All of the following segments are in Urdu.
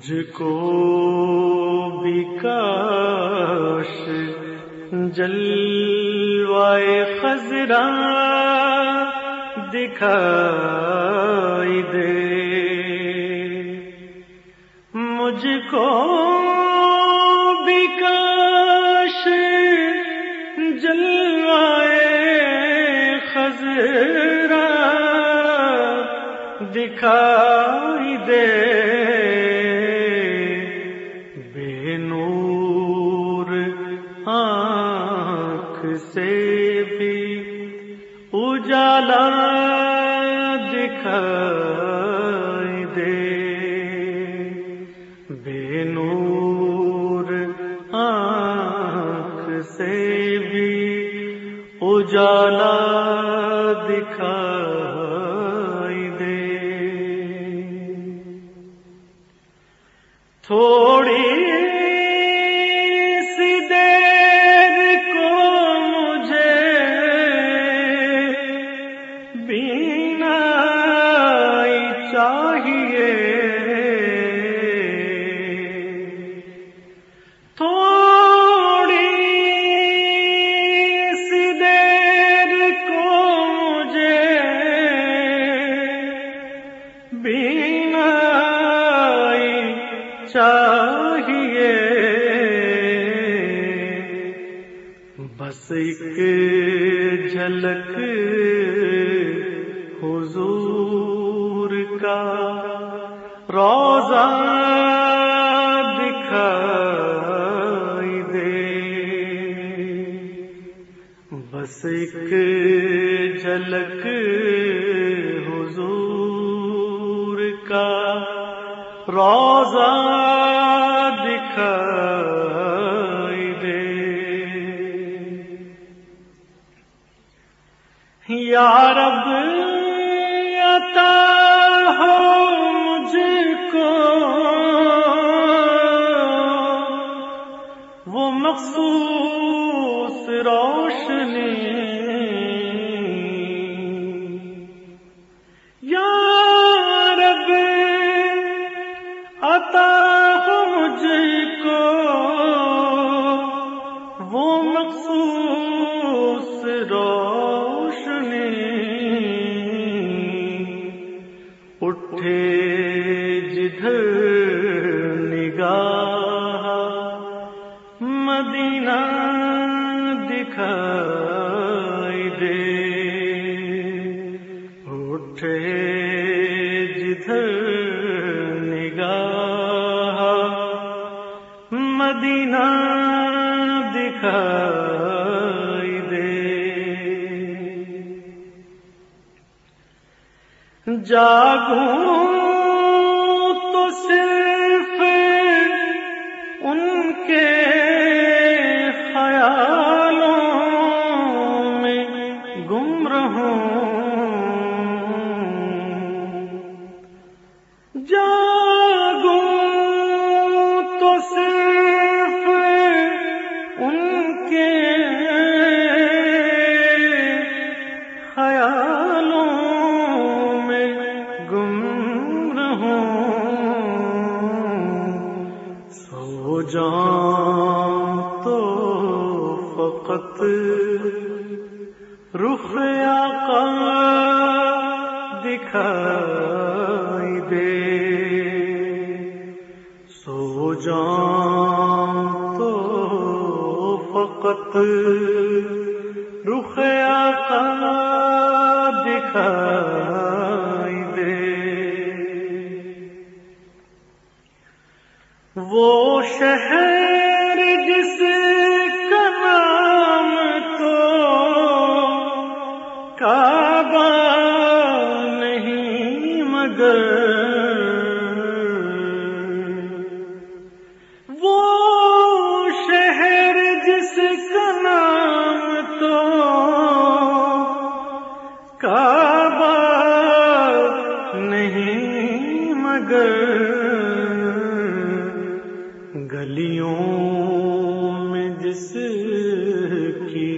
مجھ کو بھی کاش جلوائے خزرا دکھائی دے۔ مجھ کو بھی کاش جلوائے خزرا دکھائی اجالا دکھائی دے۔ بے نور آنکھ سے بھی اجالا دکھائی چاہیے۔ تھوڑی سی دیر کو مجھے چاہیے۔ بس ایک جھلک حضور دکھائی دے۔ بس ایک جھلک حضور کا روزہ دکھائی دے۔ یا رب عطا ہو۔ مخصوص روشنی۔ یا رب عطا ہو مجھ کو وہ مخصوص روشنی۔ جدھر نگاہ مدینہ دکھائی دے۔ اٹھے جدھر نگاہ مدینہ دکھائی دے۔ جاگوں سو جان تو فقط رخ آقا دکھائی دے۔ سو جان تو فقط رخ آقا شہر جس کا نام تو کعبہ نہیں، مگر وہ شہر جس کا نام تو کعبہ نہیں، مگر گلیوں میں جس کی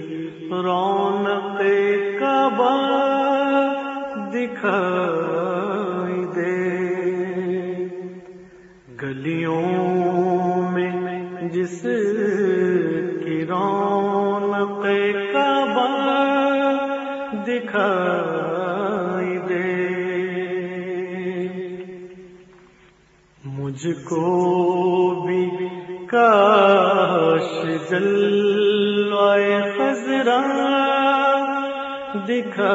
رونق کعبہ دکھائی دے۔ گلیوں میں جس کی رونق کعبہ دکھائی مجھ کو بھی کاش جلوائے خزرا دکھا